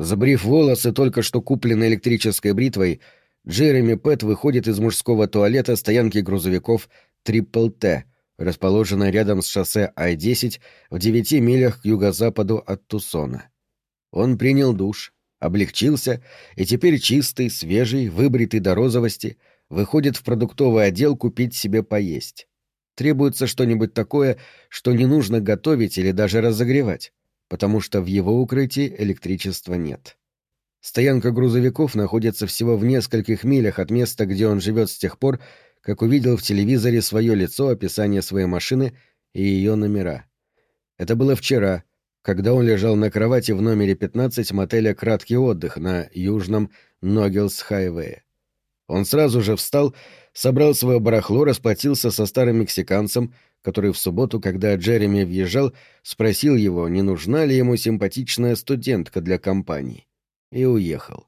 Забрив волосы только что купленной электрической бритвой, Джереми Пэт выходит из мужского туалета стоянки грузовиков Трипл Т, расположенной рядом с шоссе Ай-10 в девяти милях к юго-западу от Тусона. Он принял душ, облегчился и теперь чистый, свежий, выбритый до розовости, выходит в продуктовый отдел купить себе поесть. Требуется что-нибудь такое, что не нужно готовить или даже разогревать потому что в его укрытии электричества нет. Стоянка грузовиков находится всего в нескольких милях от места, где он живет с тех пор, как увидел в телевизоре свое лицо, описание своей машины и ее номера. Это было вчера, когда он лежал на кровати в номере 15 мотеля «Краткий отдых» на южном Ноггелс-хайвее. Он сразу же встал, собрал свое барахло, расплатился со старым мексиканцем, который в субботу, когда Джереми въезжал, спросил его, не нужна ли ему симпатичная студентка для компании, и уехал.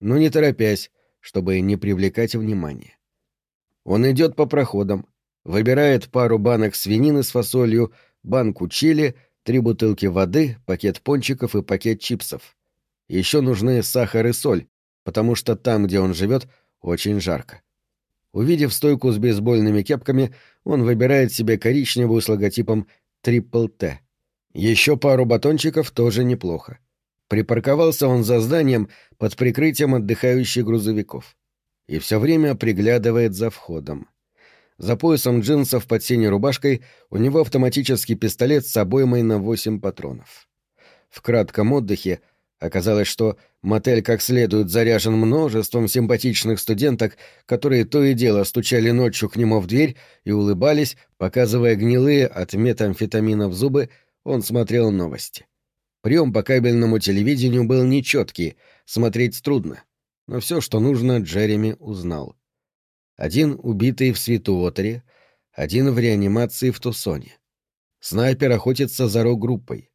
Но не торопясь, чтобы не привлекать внимания. Он идет по проходам, выбирает пару банок свинины с фасолью, банку чили, три бутылки воды, пакет пончиков и пакет чипсов. Еще нужны сахар и соль, потому что там, где он живет, очень жарко. Увидев стойку с бейсбольными кепками, он выбирает себе коричневую с логотипом «Трипл Т». Еще пару батончиков тоже неплохо. Припарковался он за зданием под прикрытием отдыхающих грузовиков. И все время приглядывает за входом. За поясом джинсов под синей рубашкой у него автоматический пистолет с обоймой на восемь патронов. В кратком отдыхе Оказалось, что мотель как следует заряжен множеством симпатичных студенток, которые то и дело стучали ночью к нему в дверь и улыбались, показывая гнилые от метамфетамина в зубы, он смотрел новости. Прием по кабельному телевидению был нечеткий, смотреть трудно. Но все, что нужно, Джереми узнал. Один убитый в Свитуотере, один в реанимации в Тусоне. Снайпер охотится за рок-группой.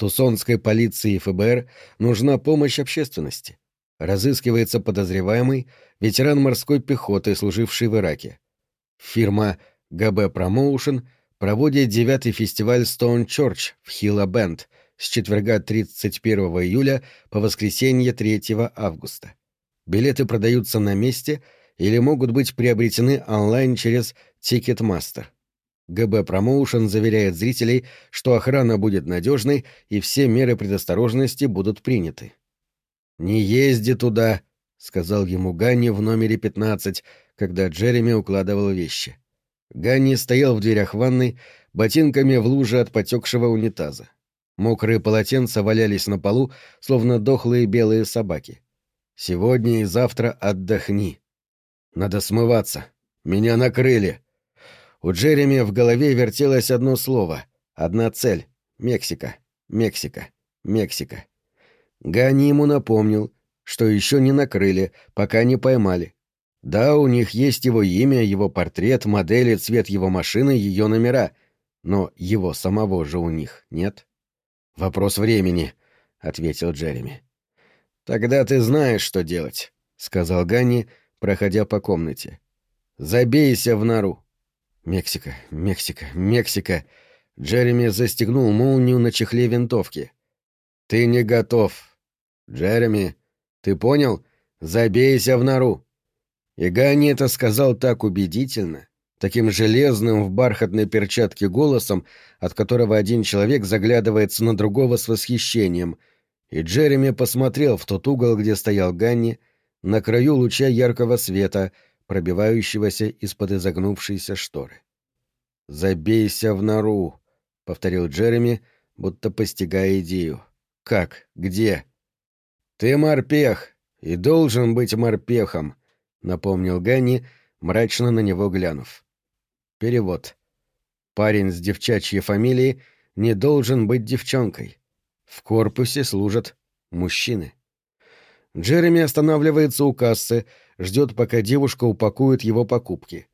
Тусонской полиции и ФБР нужна помощь общественности. Разыскивается подозреваемый ветеран морской пехоты, служивший в Ираке. Фирма ГБ Промоушен проводит девятый фестиваль Stone Church в Хилла Бенд с четверга 31 июля по воскресенье 3 августа. Билеты продаются на месте или могут быть приобретены онлайн через Ticketmaster. ГБ Промоушен заверяет зрителей, что охрана будет надежной и все меры предосторожности будут приняты. «Не езди туда», — сказал ему Ганни в номере 15, когда Джереми укладывал вещи. Ганни стоял в дверях ванной, ботинками в луже от потекшего унитаза. Мокрые полотенца валялись на полу, словно дохлые белые собаки. «Сегодня и завтра отдохни. Надо смываться. Меня накрыли», у Джереми в голове вертелось одно слово, одна цель — Мексика, Мексика, Мексика. Гани ему напомнил, что еще не накрыли, пока не поймали. Да, у них есть его имя, его портрет, модели, цвет его машины, ее номера, но его самого же у них нет. «Вопрос времени», — ответил Джереми. «Тогда ты знаешь, что делать», — сказал Ганни, проходя по комнате. «Забейся в нору. Мексика, Мексика, Мексика. Джереми застегнул молнию на чехле винтовки. Ты не готов. Джереми, ты понял? Забейся в нору. И Ганни это сказал так убедительно, таким железным в бархатной перчатке голосом, от которого один человек заглядывается на другого с восхищением. И Джереми посмотрел в тот угол, где стоял Ганни, на краю луча яркого света — пробивающегося из-под изогнувшейся шторы. «Забейся в нору», повторил Джереми, будто постигая идею. «Как? Где?» «Ты морпех и должен быть морпехом», — напомнил Ганни, мрачно на него глянув. Перевод. Парень с девчачьей фамилией не должен быть девчонкой. В корпусе служат мужчины. Джереми останавливается у кассы, ждет, пока девушка упакует его покупки.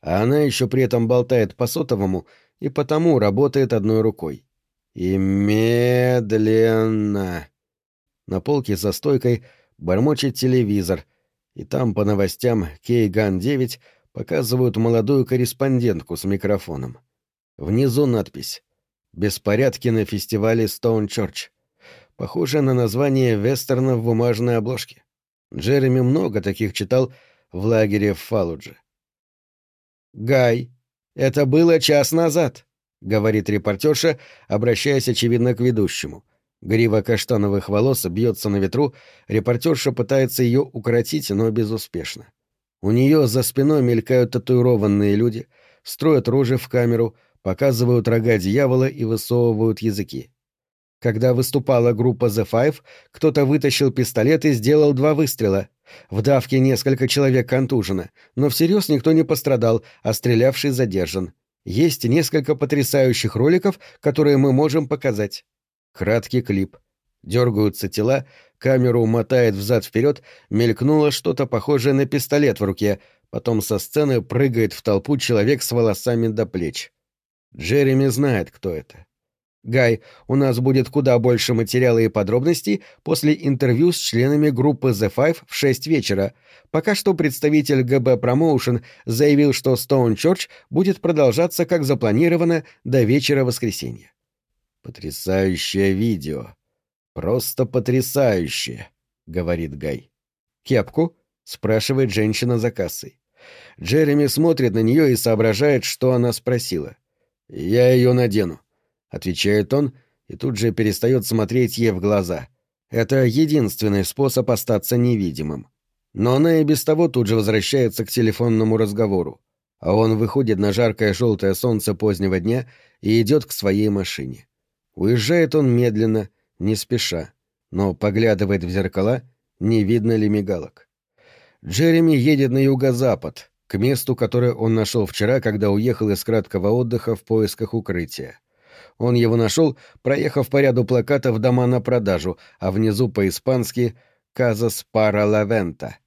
А она еще при этом болтает по сотовому и потому работает одной рукой. И медленно. На полке за стойкой бормочет телевизор, и там по новостям Кейган-9 показывают молодую корреспондентку с микрофоном. Внизу надпись «Беспорядки на фестивале Стоун Чорч». Похоже на название вестерна в бумажной обложке. Джереми много таких читал в лагере в Фалудже. «Гай, это было час назад», — говорит репортерша, обращаясь, очевидно, к ведущему. Грива каштановых волос бьется на ветру, репортерша пытается ее укоротить, но безуспешно. У нее за спиной мелькают татуированные люди, строят рожи в камеру, показывают рога дьявола и высовывают языки. Когда выступала группа The Five, кто-то вытащил пистолет и сделал два выстрела. В давке несколько человек контужено, но всерьез никто не пострадал, а стрелявший задержан. Есть несколько потрясающих роликов, которые мы можем показать. Краткий клип. Дергаются тела, камеру мотает взад-вперед, мелькнуло что-то похожее на пистолет в руке, потом со сцены прыгает в толпу человек с волосами до плеч. Джереми знает, кто это. Гай, у нас будет куда больше материала и подробностей после интервью с членами группы The Five в 6 вечера. Пока что представитель ГБ Promotion заявил, что Stone Church будет продолжаться как запланировано до вечера воскресенья. Потрясающее видео. Просто потрясающее, говорит Гай. Кепку? спрашивает женщина за кассой. Джереми смотрит на нее и соображает, что она спросила. Я ее надену. — отвечает он и тут же перестает смотреть ей в глаза. Это единственный способ остаться невидимым. Но она и без того тут же возвращается к телефонному разговору, а он выходит на жаркое желтое солнце позднего дня и идет к своей машине. Уезжает он медленно, не спеша, но поглядывает в зеркала, не видно ли мигалок. Джереми едет на юго-запад, к месту, которое он нашел вчера, когда уехал из краткого отдыха в поисках укрытия. Он его нашел, проехав по ряду плакатов дома на продажу, а внизу по-испански «Казас пара лавента».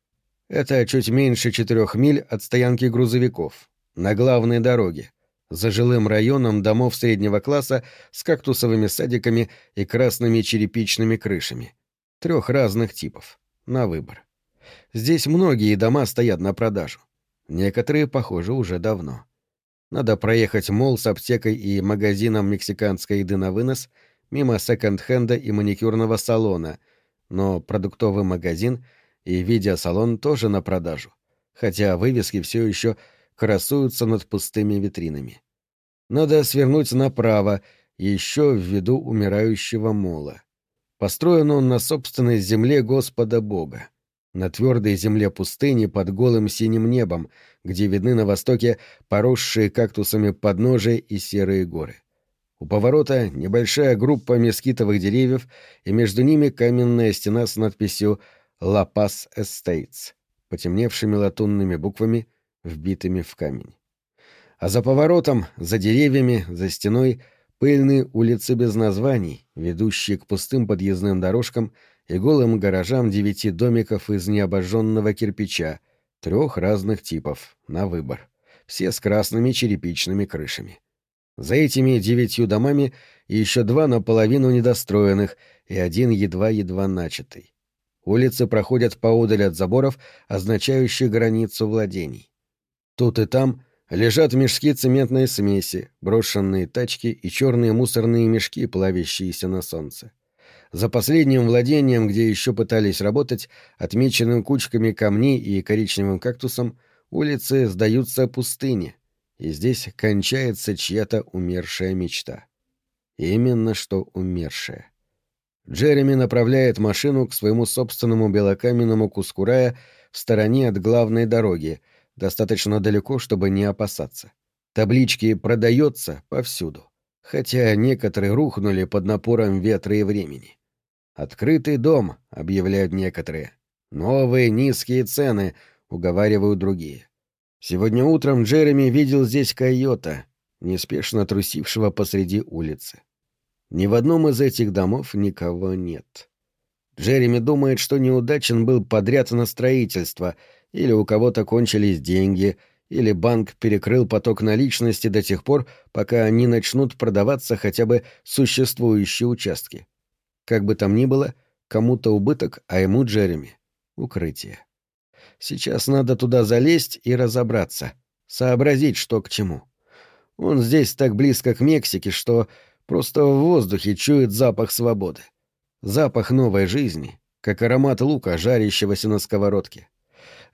Это чуть меньше четырех миль от стоянки грузовиков, на главной дороге, за жилым районом домов среднего класса с кактусовыми садиками и красными черепичными крышами. Трех разных типов. На выбор. Здесь многие дома стоят на продажу. Некоторые, похоже, уже давно. Надо проехать мол с аптекой и магазином мексиканской еды на вынос, мимо секонд-хенда и маникюрного салона, но продуктовый магазин и видеосалон тоже на продажу, хотя вывески все еще красуются над пустыми витринами. Надо свернуть направо, еще в виду умирающего мола. Построен он на собственной земле Господа Бога на твердой земле пустыни под голым синим небом, где видны на востоке поросшие кактусами подножия и серые горы. У поворота небольшая группа мескитовых деревьев, и между ними каменная стена с надписью «La Paz Estates», потемневшими латунными буквами, вбитыми в камень. А за поворотом, за деревьями, за стеной — пыльные улицы без названий, ведущие к пустым подъездным дорожкам — и голым гаражам девяти домиков из необожженного кирпича, трех разных типов, на выбор, все с красными черепичными крышами. За этими девятью домами еще два наполовину недостроенных и один едва-едва начатый. Улицы проходят поодаль от заборов, означающих границу владений. Тут и там лежат мешки цементной смеси, брошенные тачки и черные мусорные мешки, плавящиеся на солнце. За последним владением, где еще пытались работать, отмеченным кучками камней и коричневым кактусом, улицы сдаются пустыне, и здесь кончается чья-то умершая мечта. Именно что умершая. Джереми направляет машину к своему собственному белокаменному куску рая в стороне от главной дороги, достаточно далеко, чтобы не опасаться. Таблички «Продается» повсюду хотя некоторые рухнули под напором ветра и времени. «Открытый дом», — объявляют некоторые. «Новые низкие цены», — уговаривают другие. Сегодня утром Джереми видел здесь койота, неспешно трусившего посреди улицы. Ни в одном из этих домов никого нет. Джереми думает, что неудачен был подряд на строительство, или у кого-то кончились деньги, или банк перекрыл поток наличности до тех пор, пока не начнут продаваться хотя бы существующие участки. Как бы там ни было, кому-то убыток, а ему Джереми — укрытие. Сейчас надо туда залезть и разобраться, сообразить, что к чему. Он здесь так близко к Мексике, что просто в воздухе чует запах свободы. Запах новой жизни, как аромат лука, жарящегося на сковородке.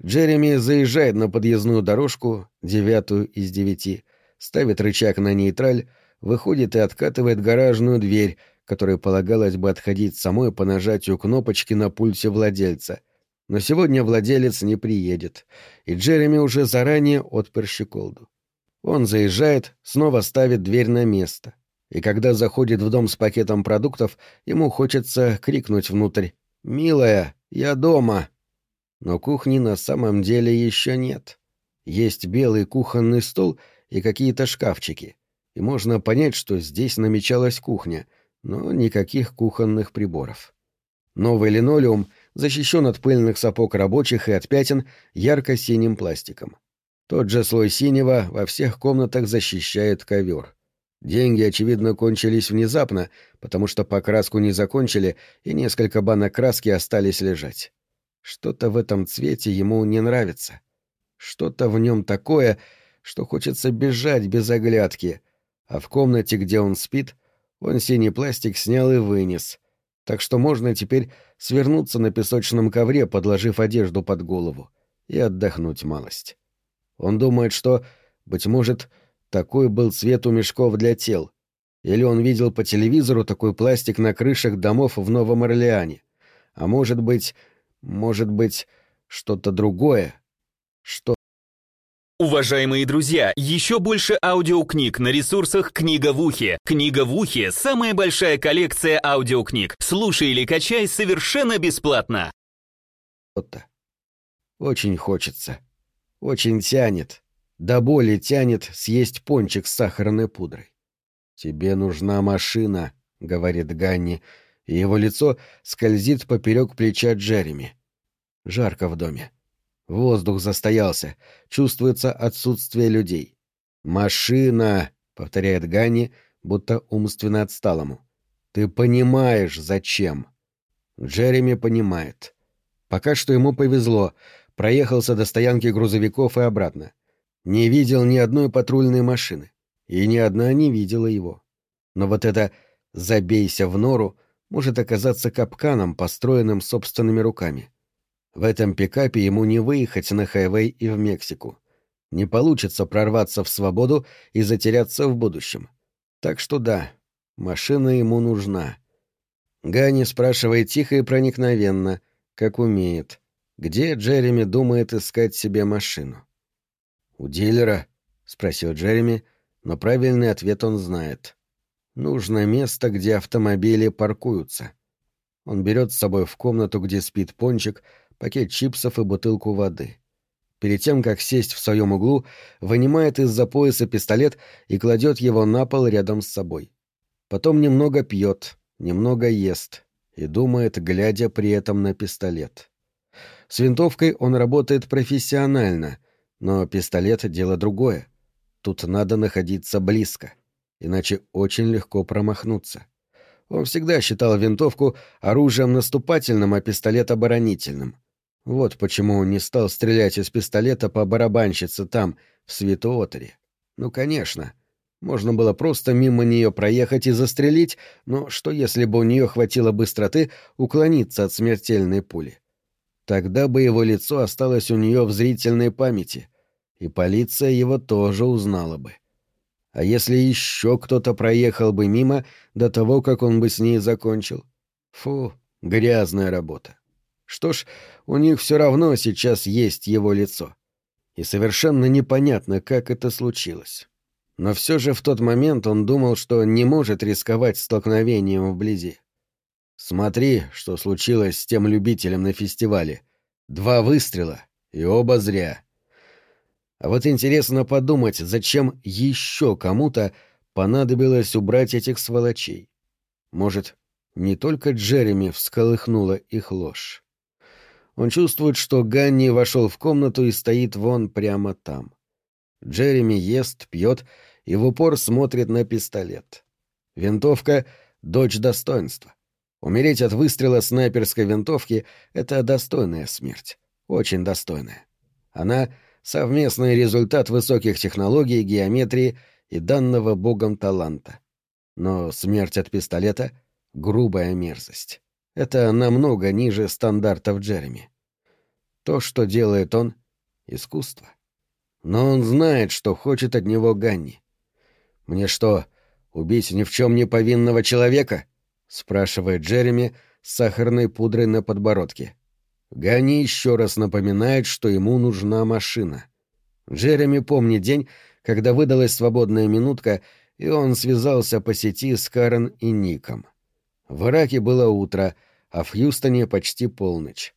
Джереми заезжает на подъездную дорожку, девятую из девяти, ставит рычаг на нейтраль, выходит и откатывает гаражную дверь, которой полагалось бы отходить самой по нажатию кнопочки на пульте владельца. Но сегодня владелец не приедет, и Джереми уже заранее отпер щеколду. Он заезжает, снова ставит дверь на место. И когда заходит в дом с пакетом продуктов, ему хочется крикнуть внутрь «Милая, я дома!» Но кухни на самом деле еще нет. Есть белый кухонный стол и какие-то шкафчики. И можно понять, что здесь намечалась кухня, но никаких кухонных приборов. Новый линолеум защищен от пыльных сапог рабочих и от пятен ярко-синим пластиком. Тот же слой синего во всех комнатах защищает ковер. Деньги, очевидно, кончились внезапно, потому что покраску не закончили, и несколько банок краски остались лежать. Что-то в этом цвете ему не нравится. Что-то в нем такое, что хочется бежать без оглядки, а в комнате, где он спит, он синий пластик снял и вынес, так что можно теперь свернуться на песочном ковре, подложив одежду под голову, и отдохнуть малость. Он думает, что, быть может, такой был цвет у мешков для тел, или он видел по телевизору такой пластик на крышах домов в Новом Орлеане, а может быть, может быть, что-то другое? Что? Уважаемые друзья, еще больше аудиокниг на ресурсах «Книга в ухе». «Книга в ухе» — самая большая коллекция аудиокниг. Слушай или качай совершенно бесплатно. Что-то. Очень хочется. Очень тянет. До боли тянет съесть пончик с сахарной пудрой. «Тебе нужна машина», — говорит Ганни, — его лицо скользит поперек плеча Джереми. Жарко в доме. Воздух застоялся, чувствуется отсутствие людей. «Машина!» — повторяет Ганни, будто умственно отсталому. «Ты понимаешь, зачем?» Джереми понимает. Пока что ему повезло, проехался до стоянки грузовиков и обратно. Не видел ни одной патрульной машины, и ни одна не видела его. Но вот это «забейся в нору» может оказаться капканом, построенным собственными руками. В этом пикапе ему не выехать на хайвей и в Мексику. Не получится прорваться в свободу и затеряться в будущем. Так что да, машина ему нужна. Гани спрашивает тихо и проникновенно, как умеет, где Джереми думает искать себе машину. «У дилера?» — спросил Джереми, но правильный ответ он знает. Нужно место, где автомобили паркуются. Он берет с собой в комнату, где спит пончик, пакет чипсов и бутылку воды. Перед тем, как сесть в своем углу, вынимает из-за пояса пистолет и кладет его на пол рядом с собой. Потом немного пьет, немного ест и думает, глядя при этом на пистолет. С винтовкой он работает профессионально, но пистолет — дело другое. Тут надо находиться близко. — иначе очень легко промахнуться. Он всегда считал винтовку оружием наступательным, а пистолет оборонительным. Вот почему он не стал стрелять из пистолета по барабанщице там, в Светуотере. Ну, конечно. Можно было просто мимо нее проехать и застрелить, но что если бы у нее хватило быстроты уклониться от смертельной пули? Тогда бы его лицо осталось у нее в зрительной памяти, и полиция его тоже узнала бы. А если еще кто-то проехал бы мимо до того, как он бы с ней закончил? Фу, грязная работа. Что ж, у них все равно сейчас есть его лицо. И совершенно непонятно, как это случилось. Но все же в тот момент он думал, что не может рисковать столкновением вблизи. Смотри, что случилось с тем любителем на фестивале. Два выстрела, и оба зря. А вот интересно подумать, зачем еще кому-то понадобилось убрать этих сволочей. Может, не только Джереми всколыхнула их ложь. Он чувствует, что Ганни вошел в комнату и стоит вон прямо там. Джереми ест, пьет и в упор смотрит на пистолет. Винтовка — дочь достоинства. Умереть от выстрела снайперской винтовки — это достойная смерть. Очень достойная. Она — совместный результат высоких технологий, геометрии и данного богом таланта. Но смерть от пистолета — грубая мерзость. Это намного ниже стандартов Джереми. То, что делает он — искусство. Но он знает, что хочет от него Ганни. «Мне что, убить ни в чем не повинного человека?» — спрашивает Джереми с сахарной пудрой на подбородке. Ганни еще раз напоминает, что ему нужна машина. Джереми помнит день, когда выдалась свободная минутка, и он связался по сети с Карен и Ником. В Ираке было утро, а в Хьюстоне почти полночь.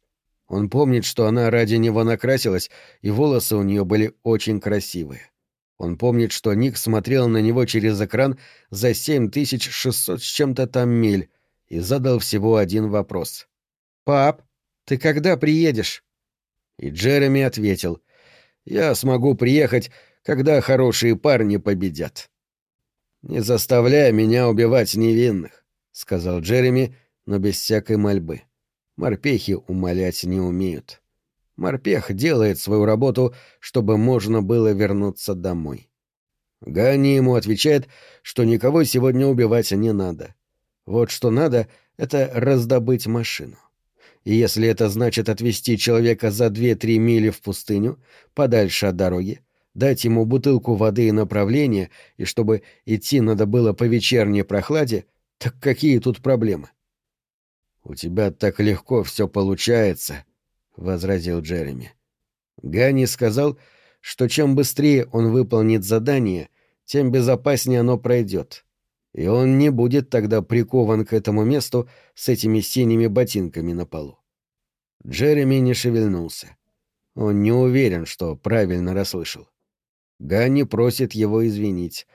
Он помнит, что она ради него накрасилась, и волосы у нее были очень красивые. Он помнит, что Ник смотрел на него через экран за 7600 с чем-то там миль и задал всего один вопрос. «Пап, ты когда приедешь?» И Джереми ответил. «Я смогу приехать, когда хорошие парни победят». «Не заставляй меня убивать невинных», — сказал Джереми, но без всякой мольбы. Морпехи умолять не умеют. Морпех делает свою работу, чтобы можно было вернуться домой. Ганни ему отвечает, что никого сегодня убивать не надо. Вот что надо — это раздобыть машину. И если это значит отвезти человека за две-три мили в пустыню, подальше от дороги, дать ему бутылку воды и направление, и чтобы идти надо было по вечерней прохладе, так какие тут проблемы? «У тебя так легко все получается», — возразил Джереми. Ганни сказал, что чем быстрее он выполнит задание, тем безопаснее оно пройдет. И он не будет тогда прикован к этому месту с этими синими ботинками на полу. Джереми не шевельнулся. Он не уверен, что правильно расслышал. Ганни просит его извинить.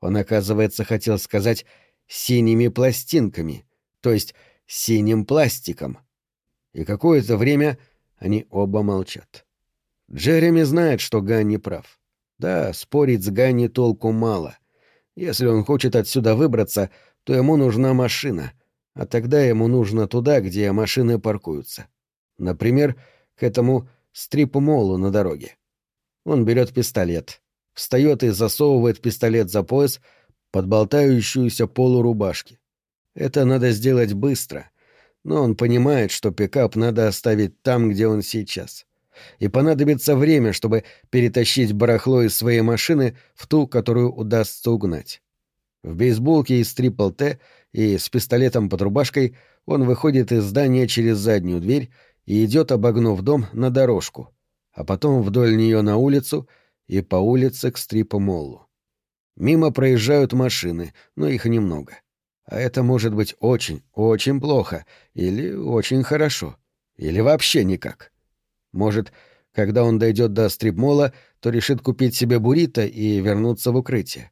Он, оказывается, хотел сказать «синими пластинками», то есть синим пластиком. И какое-то время они оба молчат. Джереми знает, что Ганни прав. Да, спорить с Ганни толку мало. Если он хочет отсюда выбраться, то ему нужна машина, а тогда ему нужно туда, где машины паркуются. Например, к этому стрип-молу на дороге. Он берет пистолет, встает и засовывает пистолет за пояс под болтающуюся полу рубашки. Это надо сделать быстро, но он понимает, что пикап надо оставить там, где он сейчас. И понадобится время, чтобы перетащить барахло из своей машины в ту, которую удастся угнать. В бейсболке из Трипл Т и с пистолетом под рубашкой он выходит из здания через заднюю дверь и идет, обогнув дом, на дорожку, а потом вдоль нее на улицу и по улице к Стрипу-Моллу. Мимо проезжают машины, но их немного. — это может быть очень, очень плохо, или очень хорошо, или вообще никак. Может, когда он дойдет до стрипмола, то решит купить себе буррито и вернуться в укрытие.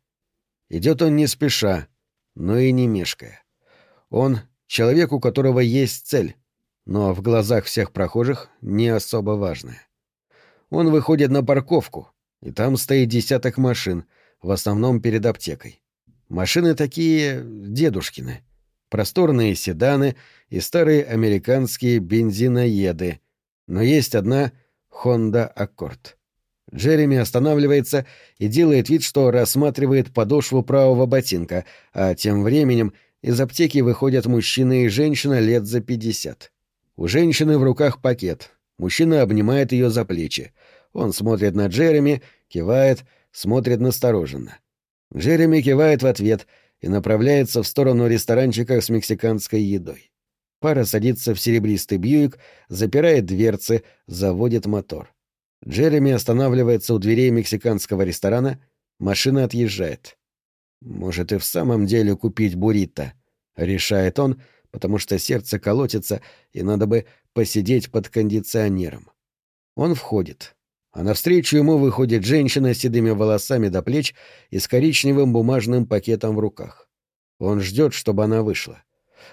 Идет он не спеша, но и не мешкая. Он — человек, у которого есть цель, но в глазах всех прохожих не особо важная. Он выходит на парковку, и там стоит десяток машин, в основном перед аптекой. Машины такие дедушкины. Просторные седаны и старые американские бензиноеды. Но есть одна Honda Accord. Джереми останавливается и делает вид, что рассматривает подошву правого ботинка, а тем временем из аптеки выходят мужчина и женщина лет за пятьдесят. У женщины в руках пакет. Мужчина обнимает ее за плечи. Он смотрит на Джереми, кивает, смотрит настороженно. Джереми кивает в ответ и направляется в сторону ресторанчика с мексиканской едой. Пара садится в серебристый Бьюик, запирает дверцы, заводит мотор. Джереми останавливается у дверей мексиканского ресторана Машина отъезжает. Может и в самом деле купить буррито, решает он, потому что сердце колотится, и надо бы посидеть под кондиционером. Он входит. А навстречу ему выходит женщина с седыми волосами до плеч и с коричневым бумажным пакетом в руках. Он ждет, чтобы она вышла.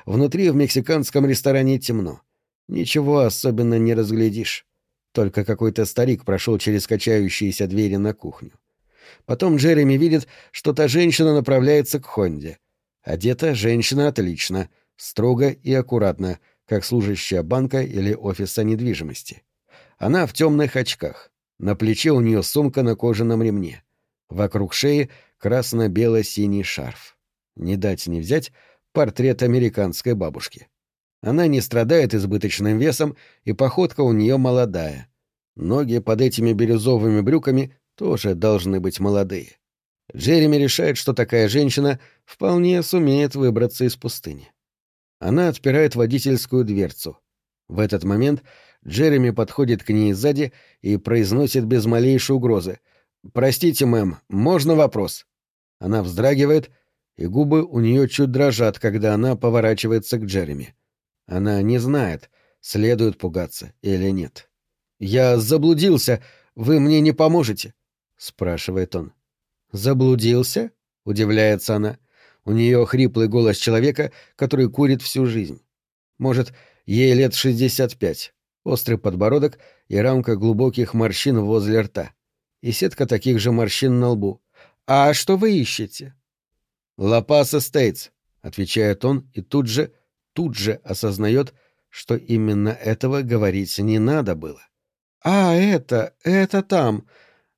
Внутри в мексиканском ресторане темно. Ничего особенно не разглядишь. Только какой-то старик прошел через качающиеся двери на кухню. Потом Джереми видит, что та женщина направляется к Хонде. Одета женщина отлично, строго и аккуратно, как служащая банка или офиса недвижимости. Она в темных очках. На плече у нее сумка на кожаном ремне. Вокруг шеи красно-бело-синий шарф. Не дать не взять портрет американской бабушки. Она не страдает избыточным весом, и походка у нее молодая. Ноги под этими бирюзовыми брюками тоже должны быть молодые. Джереми решает, что такая женщина вполне сумеет выбраться из пустыни. Она отпирает водительскую дверцу. В этот момент Джереми подходит к ней сзади и произносит без малейшей угрозы. «Простите, мэм, можно вопрос?» Она вздрагивает, и губы у нее чуть дрожат, когда она поворачивается к Джереми. Она не знает, следует пугаться или нет. «Я заблудился. Вы мне не поможете?» — спрашивает он. «Заблудился?» — удивляется она. У нее хриплый голос человека, который курит всю жизнь. Может, ей лет шестьдесят пять. Острый подбородок и рамка глубоких морщин возле рта. И сетка таких же морщин на лбу. «А что вы ищете?» «Лапаса Стейтс», — отвечает он, и тут же тут же осознает, что именно этого говорить не надо было. «А, это, это там!»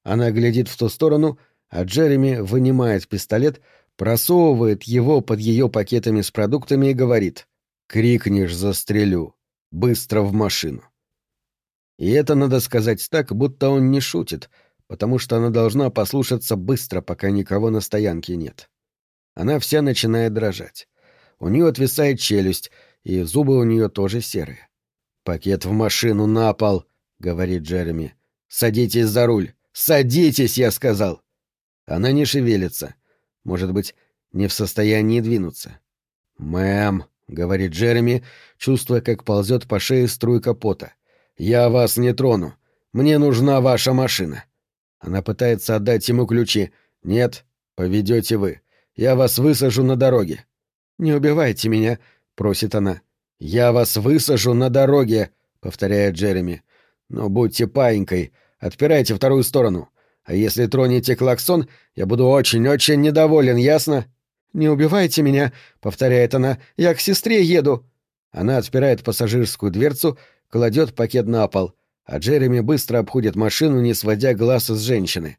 Она глядит в ту сторону, а Джереми вынимает пистолет, просовывает его под ее пакетами с продуктами и говорит «Крикнешь, застрелю! Быстро в машину!» И это надо сказать так, будто он не шутит, потому что она должна послушаться быстро, пока никого на стоянке нет. Она вся начинает дрожать. У нее отвисает челюсть, и зубы у нее тоже серые. «Пакет в машину на пол», — говорит Джереми. «Садитесь за руль! Садитесь, я сказал!» Она не шевелится. Может быть, не в состоянии двинуться. «Мэм», — говорит Джереми, чувствуя, как ползет по шее струйка пота. «Я вас не трону. Мне нужна ваша машина». Она пытается отдать ему ключи. «Нет, поведете вы. Я вас высажу на дороге. «Не убивайте меня», — просит она. «Я вас высажу на дороге», — повторяет Джереми. «Но будьте паинькой, отпирайте вторую сторону. А если тронете клаксон, я буду очень-очень недоволен, ясно?» «Не убивайте меня», — повторяет она. «Я к сестре еду». Она отпирает пассажирскую дверцу, кладет пакет на пол, а Джереми быстро обходит машину, не сводя глаз с женщины.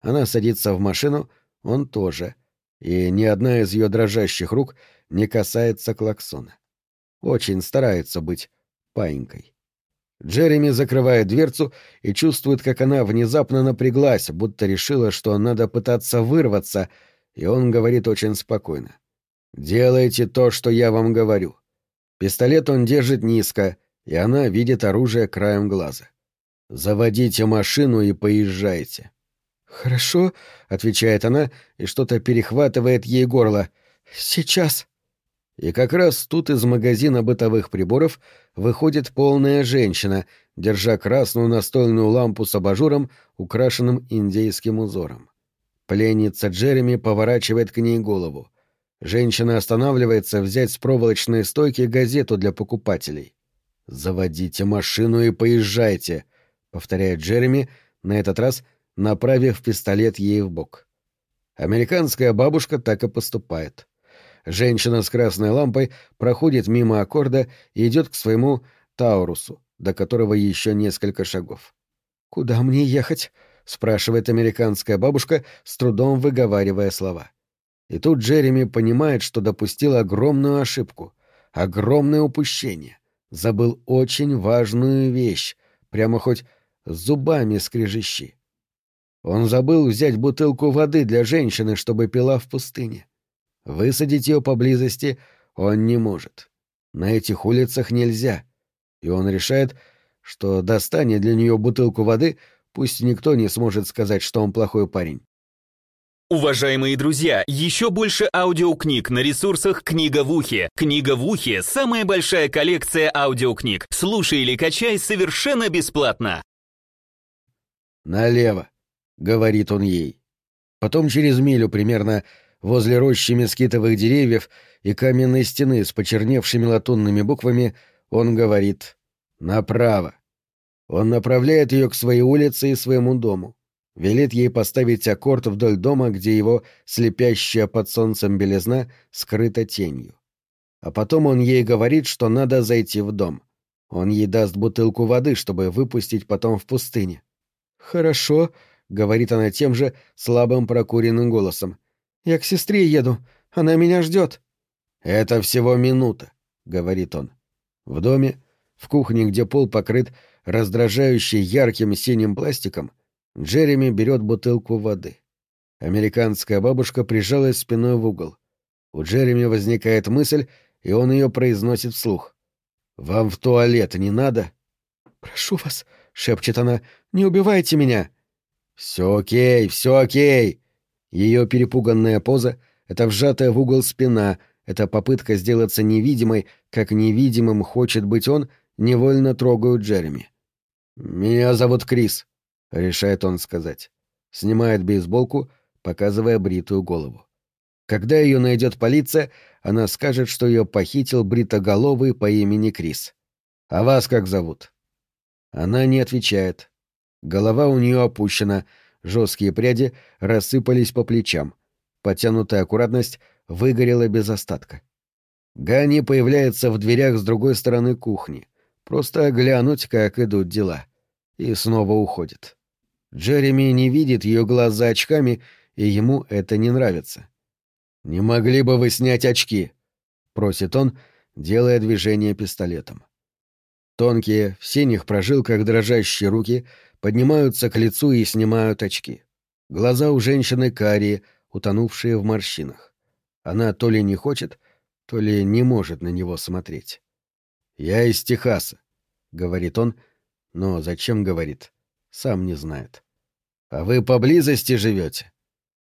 Она садится в машину, он тоже. И ни одна из ее дрожащих рук — не касается клаксона. Очень старается быть паинькой. Джереми закрывает дверцу и чувствует, как она внезапно напряглась, будто решила, что надо пытаться вырваться, и он говорит очень спокойно. «Делайте то, что я вам говорю». Пистолет он держит низко, и она видит оружие краем глаза. «Заводите машину и поезжайте». «Хорошо», — отвечает она, и что-то перехватывает ей горло. «Сейчас». И как раз тут из магазина бытовых приборов выходит полная женщина, держа красную настольную лампу с абажуром, украшенным индейским узором. Пленница Джереми поворачивает к ней голову. Женщина останавливается взять с проволочной стойки газету для покупателей. «Заводите машину и поезжайте», — повторяет Джереми, на этот раз направив пистолет ей в бок. Американская бабушка так и поступает. Женщина с красной лампой проходит мимо аккорда и идет к своему Таурусу, до которого еще несколько шагов. «Куда мне ехать?» — спрашивает американская бабушка, с трудом выговаривая слова. И тут Джереми понимает, что допустил огромную ошибку, огромное упущение. Забыл очень важную вещь, прямо хоть зубами скрежещи. Он забыл взять бутылку воды для женщины, чтобы пила в пустыне. Высадить ее поблизости он не может. На этих улицах нельзя. И он решает, что достанет для нее бутылку воды, пусть никто не сможет сказать, что он плохой парень. Уважаемые друзья, еще больше аудиокниг на ресурсах «Книга в ухе». «Книга в ухе» — самая большая коллекция аудиокниг. Слушай или качай совершенно бесплатно. «Налево», — говорит он ей. Потом через милю примерно возле рощи мескитовых деревьев и каменной стены с почерневшими латунными буквами он говорит «направо». Он направляет ее к своей улице и своему дому велит ей поставить аккорд вдоль дома, где его слепящая под солнцем белизна скрыта тенью. А потом он ей говорит, что надо зайти в дом. Он ей даст бутылку воды, чтобы выпустить потом в пустыне. «Хорошо», — говорит она тем же слабым прокуренным голосом. «Я к сестре еду. Она меня ждет». «Это всего минута», — говорит он. В доме, в кухне, где пол покрыт раздражающе ярким синим пластиком, — Джереми берет бутылку воды. Американская бабушка прижалась спиной в угол. У Джереми возникает мысль, и он ее произносит вслух. «Вам в туалет не надо?» «Прошу вас», — шепчет она, — «не убивайте меня». «Все окей, все окей». Ее перепуганная поза — это вжатая в угол спина, это попытка сделаться невидимой, как невидимым хочет быть он, невольно трогают Джереми. «Меня зовут Крис», решает он сказать. Снимает бейсболку, показывая бритую голову. Когда ее найдет полиция, она скажет, что ее похитил бритоголовый по имени Крис. «А вас как зовут?» Она не отвечает. Голова у нее опущена, жесткие пряди рассыпались по плечам. Подтянутая аккуратность выгорела без остатка. Гани появляется в дверях с другой стороны кухни. Просто глянуть, как идут дела. И снова уходит. Джереми не видит ее глаз за очками, и ему это не нравится. «Не могли бы вы снять очки?» — просит он, делая движение пистолетом. Тонкие, в синих прожилках дрожащие руки поднимаются к лицу и снимают очки. Глаза у женщины карие, утонувшие в морщинах. Она то ли не хочет, то ли не может на него смотреть. «Я из Техаса», — говорит он, но зачем говорит, сам не знает. «А вы поблизости живете?»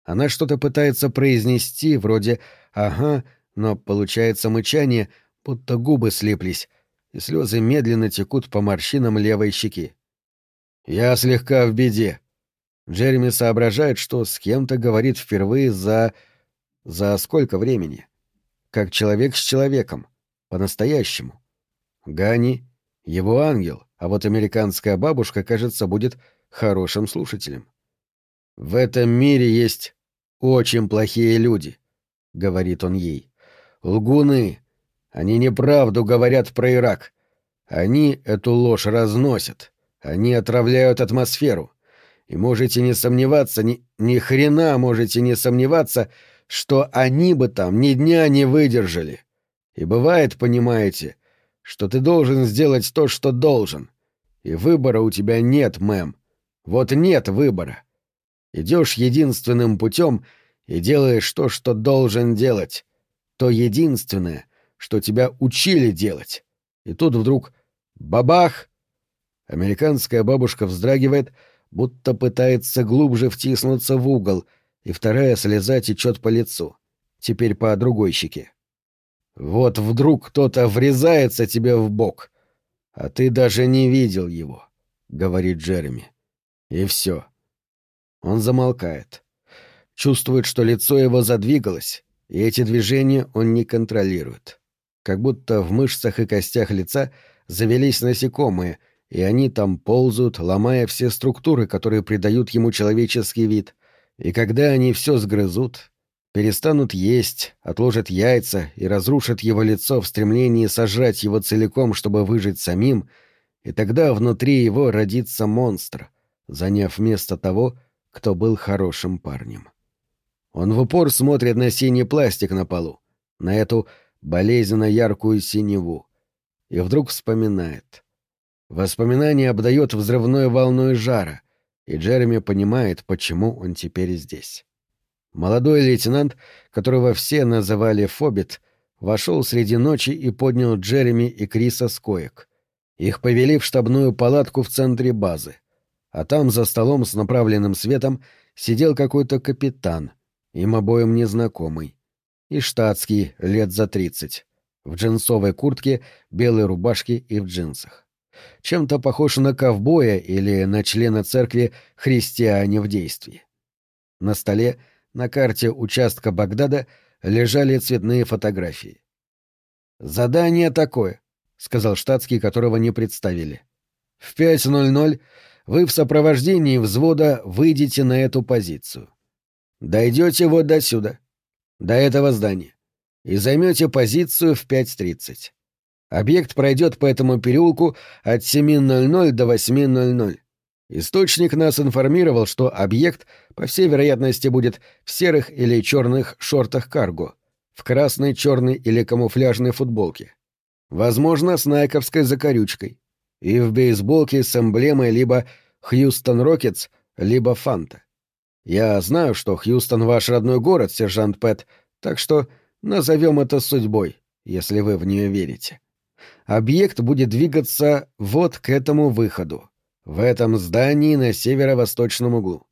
Она что-то пытается произнести, вроде «ага», но получается мычание, будто губы слиплись, и слезы медленно текут по морщинам левой щеки. «Я слегка в беде». Джереми соображает, что с кем-то говорит впервые за... за сколько времени? Как человек с человеком. По-настоящему. Гани — его ангел, а вот американская бабушка, кажется, будет хорошим слушателем. «В этом мире есть очень плохие люди», — говорит он ей. «Лгуны. Они неправду говорят про Ирак. Они эту ложь разносят. Они отравляют атмосферу. И можете не сомневаться, ни, ни хрена можете не сомневаться, что они бы там ни дня не выдержали. И бывает, понимаете, что ты должен сделать то, что должен. И выбора у тебя нет, мэм. Вот нет выбора. Идешь единственным путем и делаешь то, что должен делать. То единственное, что тебя учили делать. И тут вдруг бабах! Американская бабушка вздрагивает, будто пытается глубже втиснуться в угол, и вторая слеза течет по лицу. Теперь по другой щеке. Вот вдруг кто-то врезается тебе в бок, а ты даже не видел его, — говорит Джереми. И все. Он замолкает. Чувствует, что лицо его задвигалось, и эти движения он не контролирует. Как будто в мышцах и костях лица завелись насекомые, и они там ползают, ломая все структуры, которые придают ему человеческий вид. И когда они все сгрызут, перестанут есть, отложат яйца и разрушат его лицо в стремлении сожрать его целиком, чтобы выжить самим, и тогда внутри его родится монстр, заняв место того, кто был хорошим парнем. Он в упор смотрит на синий пластик на полу, на эту болезненно яркую синеву, и вдруг вспоминает. Воспоминание обдает взрывной волной жара, и Джереми понимает, почему он теперь здесь. Молодой лейтенант, которого все называли Фобит, вошел среди ночи и поднял Джереми и Криса с коек. Их повели в штабную палатку в центре базы а там за столом с направленным светом сидел какой-то капитан, им обоим незнакомый, и штатский лет за тридцать, в джинсовой куртке, белой рубашке и в джинсах. Чем-то похож на ковбоя или на члена церкви «Христиане в действии». На столе, на карте участка Багдада, лежали цветные фотографии. «Задание такое», — сказал штатский, которого не представили. «В 5.00 вы в сопровождении взвода выйдете на эту позицию. Дойдете вот до сюда, до этого здания, и займете позицию в 5.30. Объект пройдет по этому переулку от 7.00 до 8.00. Источник нас информировал, что объект, по всей вероятности, будет в серых или черных шортах карго, в красной, черной или камуфляжной футболке. Возможно, с найковской закорючкой. И в бейсболке с эмблемой либо «Хьюстон Рокетс», либо «Фанта». Я знаю, что Хьюстон — ваш родной город, сержант Пэт, так что назовем это судьбой, если вы в нее верите. Объект будет двигаться вот к этому выходу в этом здании на северо-восточном углу.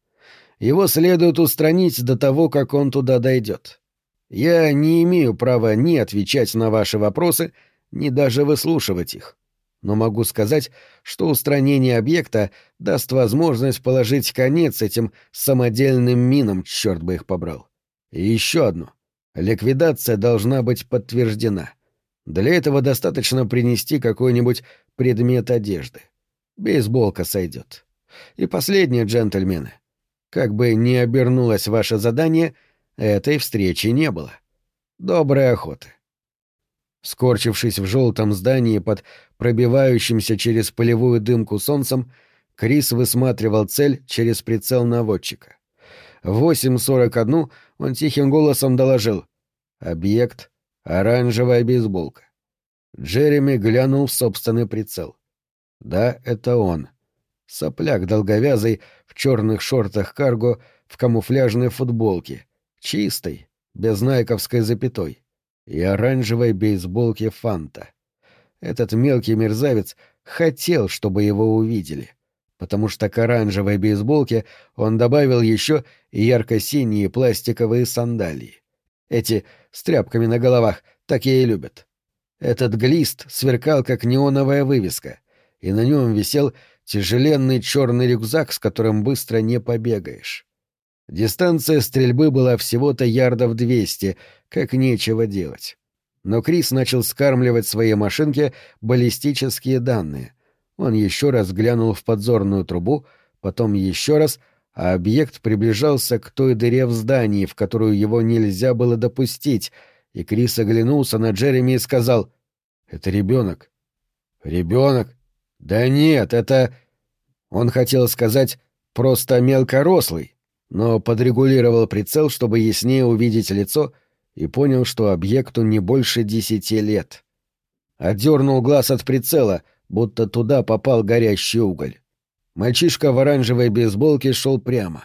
Его следует устранить до того, как он туда дойдет. Я не имею права ни отвечать на ваши вопросы, ни даже выслушивать их. Но могу сказать, что устранение объекта даст возможность положить конец этим самодельным минам, черт бы их побрал. И еще одно. Ликвидация должна быть подтверждена. Для этого достаточно принести какой-нибудь предмет одежды. Бейсболка сойдет. И последнее, джентльмены. Как бы ни обернулось ваше задание, этой встречи не было. Доброй охоты. Скорчившись в желтом здании под пробивающимся через полевую дымку солнцем, Крис высматривал цель через прицел наводчика. В 8.41 он тихим голосом доложил. «Объект — оранжевая бейсболка». Джереми глянул в собственный прицел. Да, это он. Сопляк долговязый, в черных шортах карго, в камуфляжной футболке. Чистой, без найковской запятой. И оранжевой бейсболке фанта. Этот мелкий мерзавец хотел, чтобы его увидели. Потому что к оранжевой бейсболке он добавил еще ярко-синие пластиковые сандалии. Эти с тряпками на головах такие любят. Этот глист сверкал, как неоновая вывеска и на нем висел тяжеленный черный рюкзак, с которым быстро не побегаешь. Дистанция стрельбы была всего-то ярдов двести, как нечего делать. Но Крис начал скармливать своей машинке баллистические данные. Он еще раз глянул в подзорную трубу, потом еще раз, а объект приближался к той дыре в здании, в которую его нельзя было допустить, и Крис оглянулся на Джереми и сказал «Это ребенок». «Ребенок?» «Да нет, это...» Он хотел сказать «просто мелкорослый», но подрегулировал прицел, чтобы яснее увидеть лицо, и понял, что объекту не больше десяти лет. Отдернул глаз от прицела, будто туда попал горящий уголь. Мальчишка в оранжевой бейсболке шел прямо.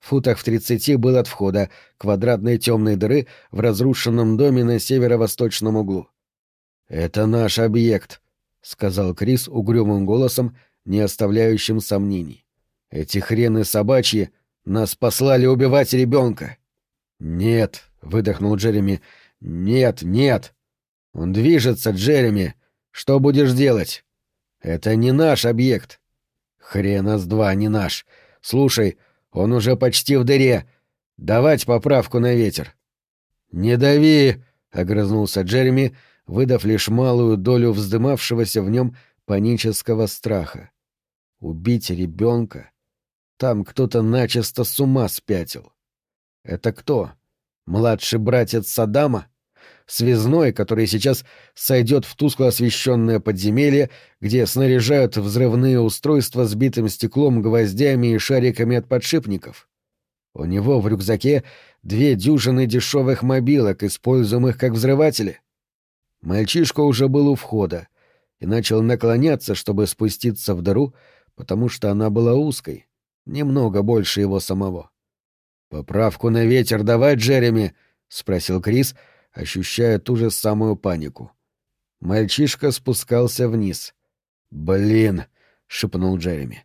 В футах в тридцати был от входа, квадратной темной дыры в разрушенном доме на северо-восточном углу. «Это наш объект», — сказал Крис угрюмым голосом, не оставляющим сомнений. «Эти хрены собачьи нас послали убивать ребенка!» «Нет», — выдохнул Джереми, — «нет, нет! Он движется, Джереми! Что будешь делать?» «Это не наш объект!» «Хрена с два, не наш! Слушай, он уже почти в дыре! Давать поправку на ветер!» «Не дави!» — огрызнулся Джереми, выдав лишь малую долю вздымавшегося в нем панического страха. Убить ребенка? Там кто-то начисто с ума спятил. Это кто? Младший братец Саддама? Связной, который сейчас сойдет в тускло освещенное подземелье, где снаряжают взрывные устройства с битым стеклом, гвоздями и шариками от подшипников? У него в рюкзаке две дюжины дешевых мобилок, используемых как взрыватели. Мальчишка уже был у входа и начал наклоняться, чтобы спуститься в дыру, потому что она была узкой, немного больше его самого. «Поправку на ветер давай, Джереми?» — спросил Крис, ощущая ту же самую панику. Мальчишка спускался вниз. «Блин!» — шепнул Джереми.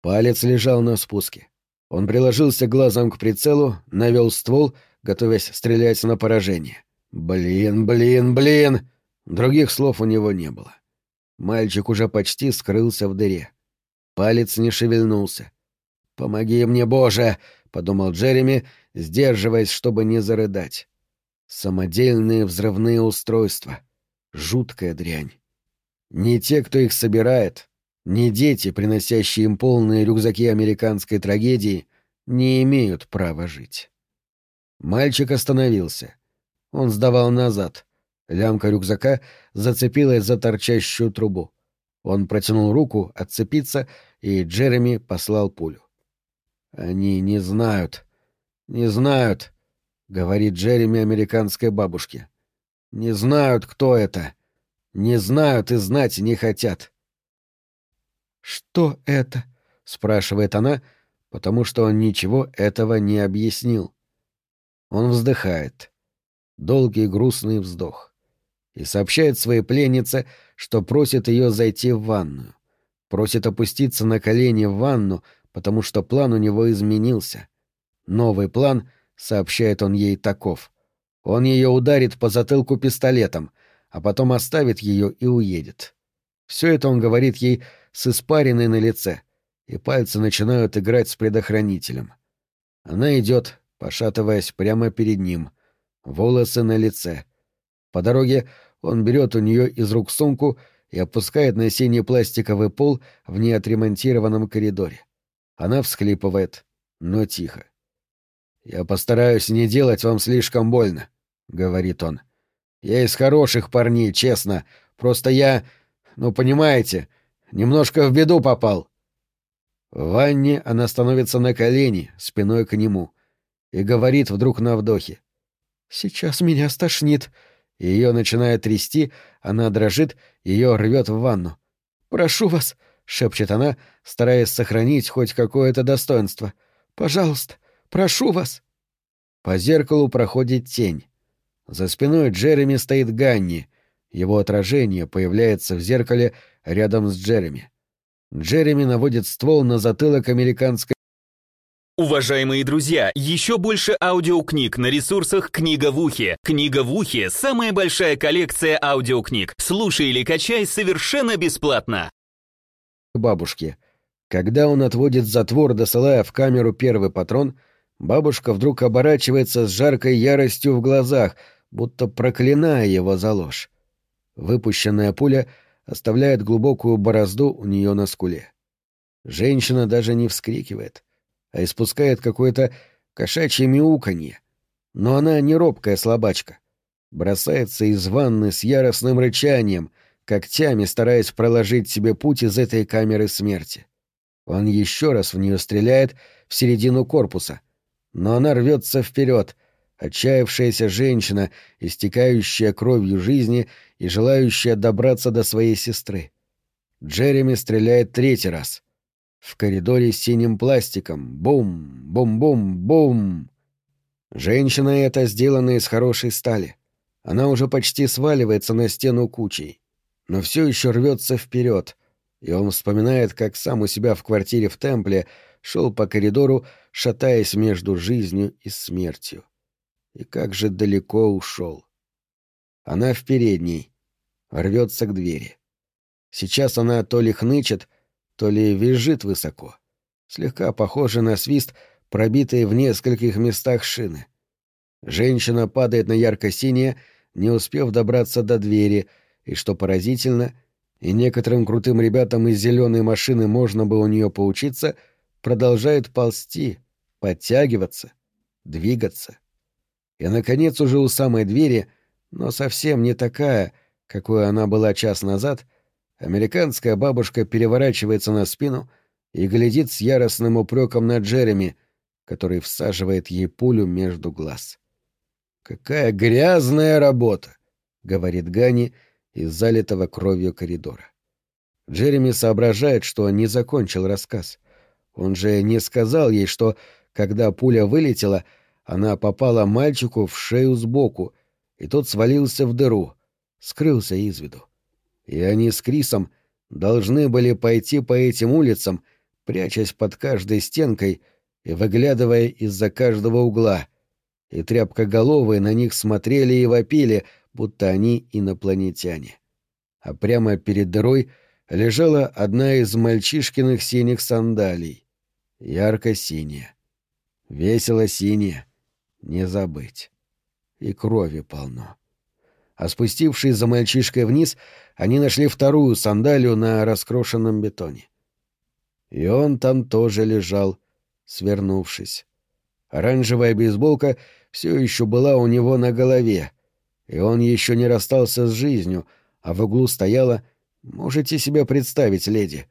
Палец лежал на спуске. Он приложился глазом к прицелу, навел ствол, готовясь стрелять на поражение. «Блин, блин, блин!» Других слов у него не было. Мальчик уже почти скрылся в дыре. Палец не шевельнулся. «Помоги мне, Боже!» — подумал Джереми, сдерживаясь, чтобы не зарыдать. Самодельные взрывные устройства. Жуткая дрянь. Не те, кто их собирает, не дети, приносящие им полные рюкзаки американской трагедии, не имеют права жить. Мальчик остановился. Он сдавал назад. Лямка рюкзака зацепилась за торчащую трубу. Он протянул руку отцепиться, и Джереми послал пулю. «Они не знают, не знают», — говорит Джереми американской бабушке. «Не знают, кто это. Не знают и знать не хотят». «Что это?» — спрашивает она, потому что он ничего этого не объяснил. Он вздыхает. Долгий грустный вздох. И сообщает своей пленнице, что просит ее зайти в ванную. Просит опуститься на колени в ванну, потому что план у него изменился. Новый план, сообщает он ей, таков. Он ее ударит по затылку пистолетом, а потом оставит ее и уедет. Все это он говорит ей с испариной на лице, и пальцы начинают играть с предохранителем. Она идет, пошатываясь прямо перед ним, волосы на лице. По дороге он берет у нее из рук сумку и опускает на синий пластиковый пол в неотремонтированном коридоре. Она всхлипывает, но тихо. «Я постараюсь не делать вам слишком больно», — говорит он. «Я из хороших парней, честно. Просто я, ну, понимаете, немножко в беду попал». В ванне она становится на колени, спиной к нему — и говорит вдруг на вдохе. «Сейчас меня стошнит». Ее начинает трясти, она дрожит, ее рвет в ванну. «Прошу вас», — шепчет она, стараясь сохранить хоть какое-то достоинство. «Пожалуйста, прошу вас». По зеркалу проходит тень. За спиной Джереми стоит Ганни. Его отражение появляется в зеркале рядом с Джереми. Джереми наводит ствол на затылок американской Уважаемые друзья, еще больше аудиокниг на ресурсах «Книга в ухе». «Книга в ухе» — самая большая коллекция аудиокниг. Слушай или качай совершенно бесплатно. Бабушке. Когда он отводит затвор, досылая в камеру первый патрон, бабушка вдруг оборачивается с жаркой яростью в глазах, будто проклиная его за ложь. Выпущенная пуля оставляет глубокую борозду у нее на скуле. Женщина даже не вскрикивает — а испускает какое-то кошачье мяуканье. Но она не робкая слабачка. Бросается из ванны с яростным рычанием, когтями стараясь проложить себе путь из этой камеры смерти. Он еще раз в нее стреляет в середину корпуса, но она рвется вперед, отчаявшаяся женщина, истекающая кровью жизни и желающая добраться до своей сестры. Джереми стреляет третий раз — в коридоре с синим пластиком. Бум, бум-бум, бум. Женщина эта сделана из хорошей стали. Она уже почти сваливается на стену кучей, но все еще рвется вперед. И он вспоминает, как сам у себя в квартире в Темпле шел по коридору, шатаясь между жизнью и смертью. И как же далеко ушел. Она в передней, рвется к двери. Сейчас она то ли хнычет, то ли визжит высоко. Слегка похоже на свист, пробитые в нескольких местах шины. Женщина падает на ярко-синее, не успев добраться до двери, и, что поразительно, и некоторым крутым ребятам из зеленой машины можно бы у нее поучиться, продолжает ползти, подтягиваться, двигаться. И, наконец, уже у самой двери, но совсем не такая, какой она была час назад, Американская бабушка переворачивается на спину и глядит с яростным упреком на Джереми, который всаживает ей пулю между глаз. «Какая грязная работа!» — говорит Гани из залитого кровью коридора. Джереми соображает, что не закончил рассказ. Он же не сказал ей, что, когда пуля вылетела, она попала мальчику в шею сбоку, и тот свалился в дыру, скрылся из виду и они с Крисом должны были пойти по этим улицам, прячась под каждой стенкой и выглядывая из-за каждого угла, и тряпкоголовые на них смотрели и вопили, будто они инопланетяне. А прямо перед дырой лежала одна из мальчишкиных синих сандалий. Ярко-синяя. Весело-синяя. Не забыть. И крови полно. А спустившись за мальчишкой вниз, они нашли вторую сандалию на раскрошенном бетоне. И он там тоже лежал, свернувшись. Оранжевая бейсболка все еще была у него на голове, и он еще не расстался с жизнью, а в углу стояла, можете себе представить, леди,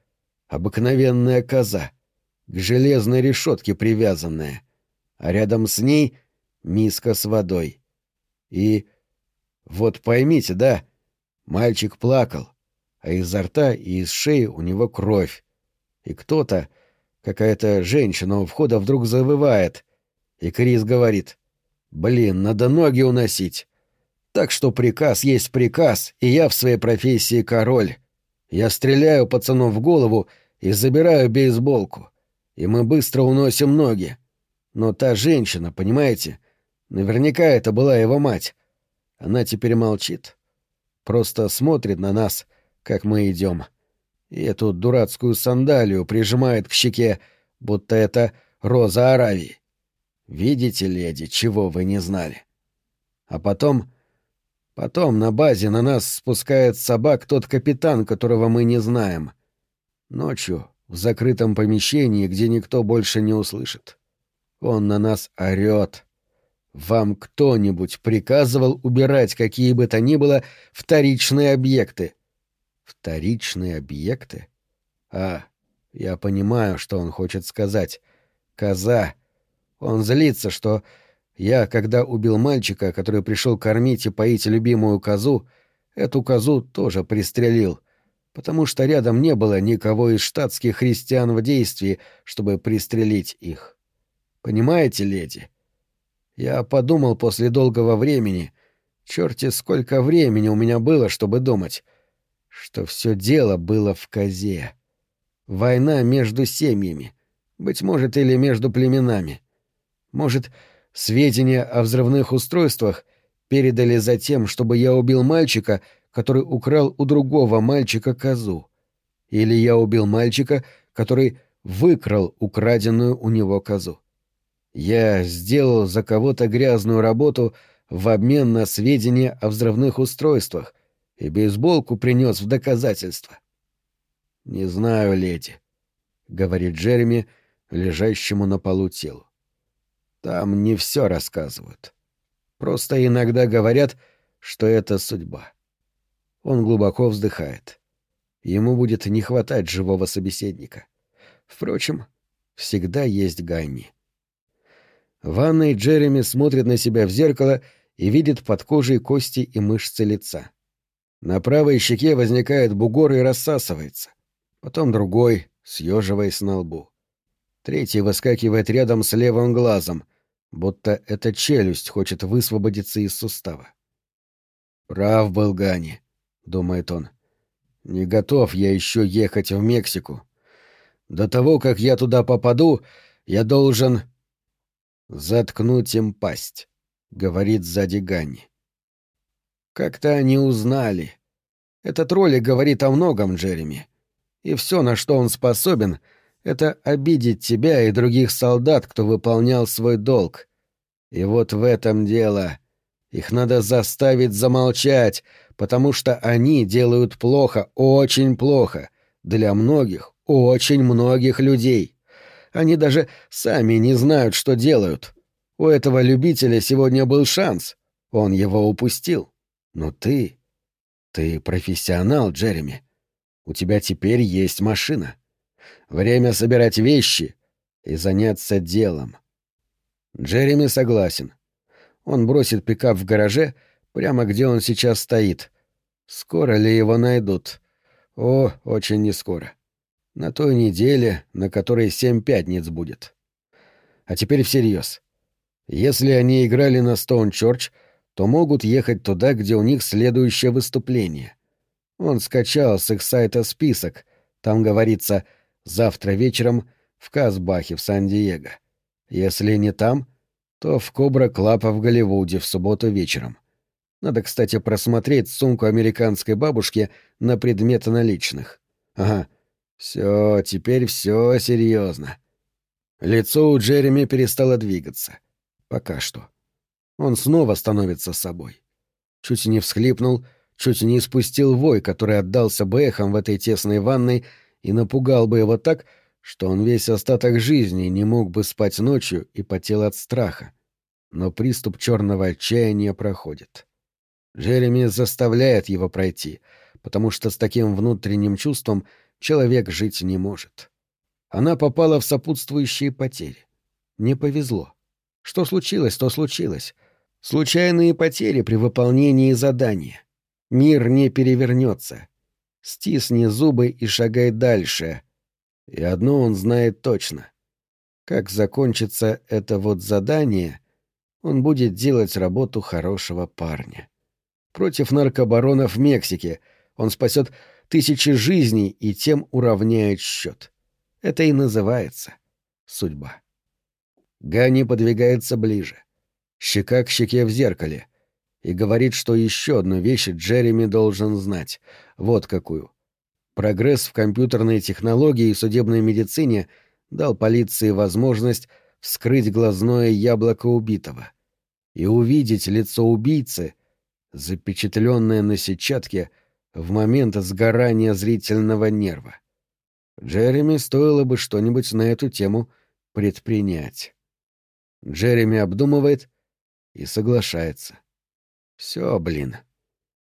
обыкновенная коза, к железной решетке привязанная, а рядом с ней миска с водой. И вот поймите, да, мальчик плакал, а изо рта и из шеи у него кровь. И кто-то, какая-то женщина у входа вдруг завывает, и Крис говорит, «Блин, надо ноги уносить». Так что приказ есть приказ, и я в своей профессии король. Я стреляю пацану в голову и забираю бейсболку. И мы быстро уносим ноги. Но та женщина, понимаете, наверняка это была его мать. Она теперь молчит. Просто смотрит на нас, как мы идем. И эту дурацкую сандалию прижимает к щеке, будто это роза Аравии. Видите, леди, чего вы не знали? А потом... Потом на базе на нас спускает собак тот капитан, которого мы не знаем. Ночью, в закрытом помещении, где никто больше не услышит. Он на нас орёт. Вам кто-нибудь приказывал убирать какие бы то ни было вторичные объекты? Вторичные объекты? А, я понимаю, что он хочет сказать. Коза. Он злится, что я, когда убил мальчика, который пришел кормить и поить любимую козу, эту козу тоже пристрелил, потому что рядом не было никого из штатских христиан в действии, чтобы пристрелить их. Понимаете, леди? Я подумал после долгого времени, черти сколько времени у меня было, чтобы думать, что все дело было в козе. Война между семьями, быть может, или между племенами. Может, сведения о взрывных устройствах передали за тем, чтобы я убил мальчика, который украл у другого мальчика козу. Или я убил мальчика, который выкрал украденную у него козу. Я сделал за кого-то грязную работу в обмен на сведения о взрывных устройствах и бейсболку принес в доказательство. «Не знаю, леди», — говорит Джереми, лежащему на полу телу. Там не все рассказывают. Просто иногда говорят, что это судьба. Он глубоко вздыхает. Ему будет не хватать живого собеседника. Впрочем, всегда есть Ганни. В ванной Джереми смотрит на себя в зеркало и видит под кожей кости и мышцы лица. На правой щеке возникает бугор и рассасывается. Потом другой, съеживаясь на лбу. Третий выскакивает рядом с левым глазом, будто эта челюсть хочет высвободиться из сустава. «Прав был Гани», — думает он. «Не готов я еще ехать в Мексику. До того, как я туда попаду, я должен...» «Заткнуть им пасть», — говорит сзади Ганни. «Как-то они узнали. Этот ролик говорит о многом, Джереми. И все, на что он способен — это обидеть тебя и других солдат, кто выполнял свой долг. И вот в этом дело. Их надо заставить замолчать, потому что они делают плохо, очень плохо, для многих, очень многих людей. Они даже сами не знают, что делают. У этого любителя сегодня был шанс. Он его упустил. Но ты... Ты профессионал, Джереми. У тебя теперь есть машина. Время собирать вещи и заняться делом. Джереми согласен. Он бросит пикап в гараже, прямо где он сейчас стоит. Скоро ли его найдут? О, очень нескоро. На той неделе, на которой семь пятниц будет. А теперь всерьез. Если они играли на Стоун-Чорч, то могут ехать туда, где у них следующее выступление. Он скачал с их сайта список. Там говорится — Завтра вечером в Казбахе в Сан-Диего. Если не там, то в Кобра Клапа в Голливуде в субботу вечером. Надо, кстати, просмотреть сумку американской бабушки на предмет наличных. Ага, все, теперь все серьезно. Лицо у Джереми перестало двигаться. Пока что. Он снова становится собой. Чуть не всхлипнул, чуть не испустил вой, который отдался бы в этой тесной ванной и напугал бы его так, что он весь остаток жизни не мог бы спать ночью и потел от страха. Но приступ черного отчаяния проходит. Джереми заставляет его пройти, потому что с таким внутренним чувством человек жить не может. Она попала в сопутствующие потери. Не повезло. Что случилось, то случилось. Случайные потери при выполнении задания. Мир не перевернется. Стисни зубы и шагай дальше. И одно он знает точно. Как закончится это вот задание, он будет делать работу хорошего парня. Против наркобаронов в Мексике он спасет тысячи жизней и тем уравняет счет. Это и называется судьба. Гани подвигается ближе, щека к щеке в зеркале, и говорит, что еще одну вещь Джереми должен знать. Вот какую. Прогресс в компьютерной технологии и судебной медицине дал полиции возможность вскрыть глазное яблоко убитого и увидеть лицо убийцы, запечатленное на сетчатке в момент сгорания зрительного нерва. Джереми стоило бы что-нибудь на эту тему предпринять. Джереми обдумывает и соглашается. Все, блин.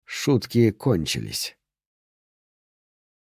Шутки кончились.